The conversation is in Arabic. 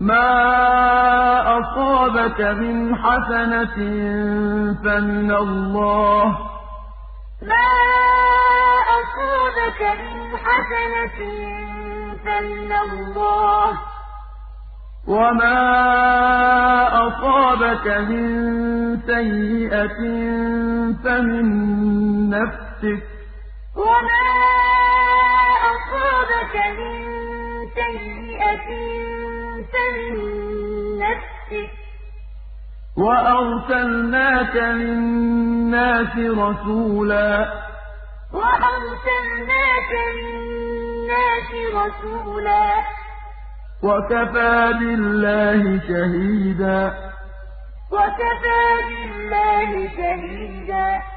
مَا أَصَابَكَ مِنْ حَسَنَةٍ فَمِنَ اللَّهِ ۖ وَمَا أَصَابَكَ مِن سَيِّئَةٍ فَمِن نَّفْسِكَ ۚ وَأَرْسَلْنَاكَ لِلنَّاسِ رَسُولًا ۚ. وَكَفَىٰ بِاللَّهِ شَهِيدًا. وَأَرْسَلْنَاكَ لِلنَّاسِ رَسُولًا ۚ وَكَفَىٰ بِاللَّهِ شَهِيدًا.